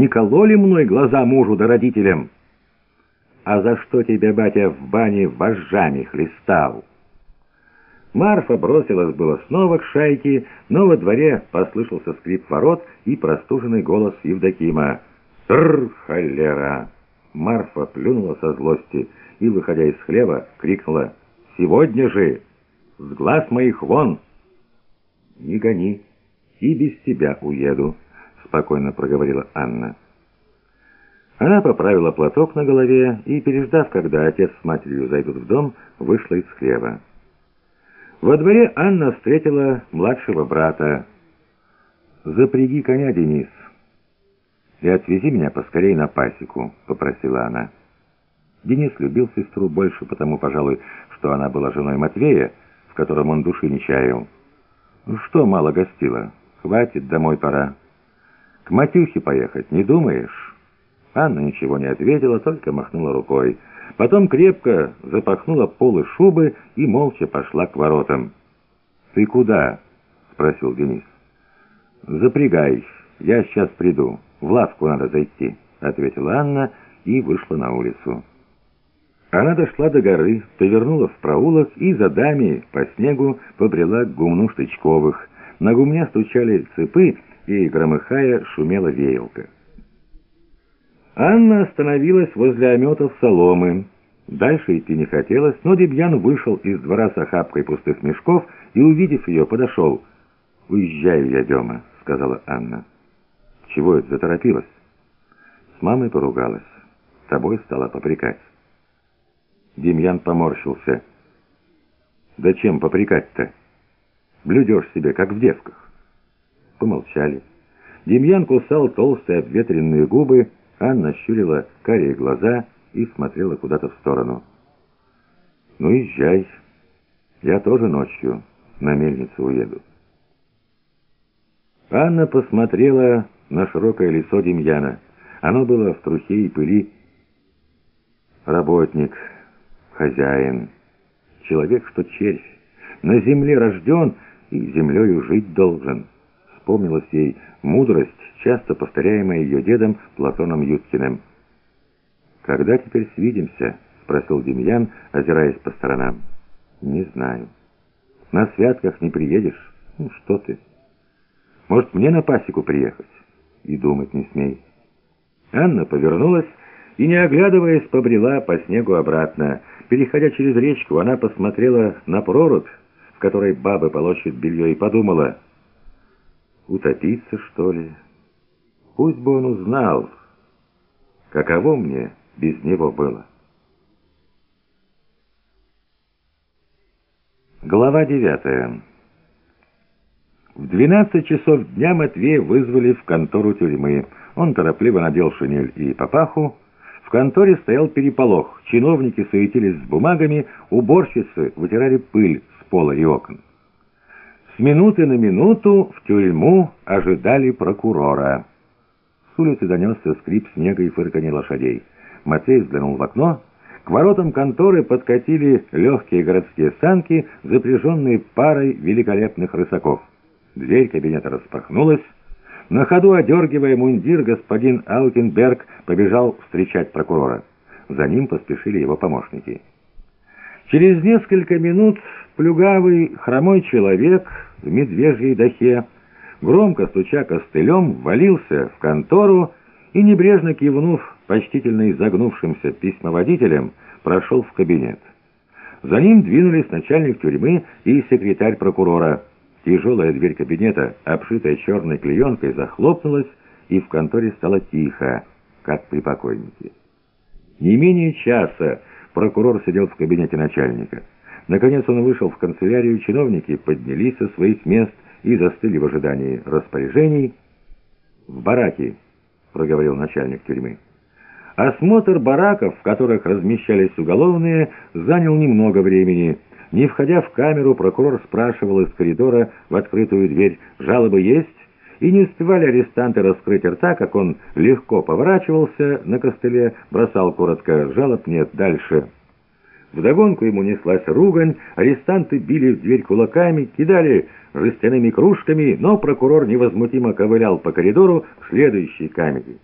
Не кололи мной глаза мужу да родителям? А за что тебя, батя, в бане вожжами хлестал?» Марфа бросилась было снова к шайке, но во дворе послышался скрип ворот и простуженный голос Евдокима. «Тр, холера!» Марфа плюнула со злости и, выходя из хлева, крикнула «Сегодня же! С глаз моих вон!» «Не гони, и без тебя уеду», — спокойно проговорила Анна. Она поправила платок на голове и, переждав, когда отец с матерью зайдут в дом, вышла из хлева. Во дворе Анна встретила младшего брата. «Запряги коня, Денис, и отвези меня поскорей на пасеку», — попросила она. Денис любил сестру больше, потому, пожалуй, что она была женой Матвея, в котором он души не чаял. «Что мало гостила? Хватит, домой пора. К Матюхе поехать, не думаешь?» Анна ничего не ответила, только махнула рукой. Потом крепко запахнула полы шубы и молча пошла к воротам. «Ты куда?» — спросил Денис. «Запрягай, я сейчас приду. В лавку надо зайти», — ответила Анна и вышла на улицу. Она дошла до горы, повернула в проулок и за дами по снегу побрела к гумну Штычковых. На гумне стучали цепы, и, громыхая, шумела веялка. Анна остановилась возле ометов соломы. Дальше идти не хотелось, но Демьян вышел из двора с охапкой пустых мешков и, увидев ее, подошел. «Уезжаю я, Дема», — сказала Анна. «Чего это заторопилась?» «С мамой поругалась. Тобой стала попрекать». Демьян поморщился. «Да чем попрекать-то? Блюдешь себе, как в девках». Помолчали. Демьян кусал толстые обветренные губы, Анна щурила карие глаза и смотрела куда-то в сторону. «Ну, езжай. Я тоже ночью на мельницу уеду». Анна посмотрела на широкое лицо Демьяна. Оно было в трухе и пыли. Работник, хозяин, человек, что червь, на земле рожден и землею жить должен. Вспомнилась ей мудрость, часто повторяемая ее дедом Платоном Юткиным. «Когда теперь свидимся?» — спросил Демьян, озираясь по сторонам. «Не знаю. На святках не приедешь? Ну, что ты? Может, мне на пасеку приехать?» «И думать не смей». Анна повернулась и, не оглядываясь, побрела по снегу обратно. Переходя через речку, она посмотрела на прорубь, в которой бабы полощут белье, и подумала, «Утопиться, что ли?» Пусть бы он узнал, каково мне без него было. Глава девятая. В двенадцать часов дня Матвея вызвали в контору тюрьмы. Он торопливо надел шинель и папаху. В конторе стоял переполох. Чиновники суетились с бумагами, уборщицы вытирали пыль с пола и окон. С минуты на минуту в тюрьму ожидали прокурора улицы донесся скрип снега и фырканье лошадей. Матвей взглянул в окно. К воротам конторы подкатили легкие городские санки, запряженные парой великолепных рысаков. Дверь кабинета распахнулась. На ходу, одергивая мундир, господин Алкенберг побежал встречать прокурора. За ним поспешили его помощники. Через несколько минут плюгавый, хромой человек в медвежьей дахе громко стуча костылем, ввалился в контору и, небрежно кивнув почтительно изогнувшимся письмоводителем, прошел в кабинет. За ним двинулись начальник тюрьмы и секретарь прокурора. Тяжелая дверь кабинета, обшитая черной клеенкой, захлопнулась, и в конторе стало тихо, как при покойнике. Не менее часа прокурор сидел в кабинете начальника. Наконец он вышел в канцелярию, чиновники поднялись со своих мест и застыли в ожидании распоряжений. «В бараке», — проговорил начальник тюрьмы. Осмотр бараков, в которых размещались уголовные, занял немного времени. Не входя в камеру, прокурор спрашивал из коридора в открытую дверь «Жалобы есть?» И не успевали арестанты раскрыть рта, как он легко поворачивался на костыле, бросал коротко «Жалоб нет, дальше». Вдогонку ему неслась ругань, арестанты били в дверь кулаками, кидали жестяными кружками, но прокурор невозмутимо ковылял по коридору к следующей камере.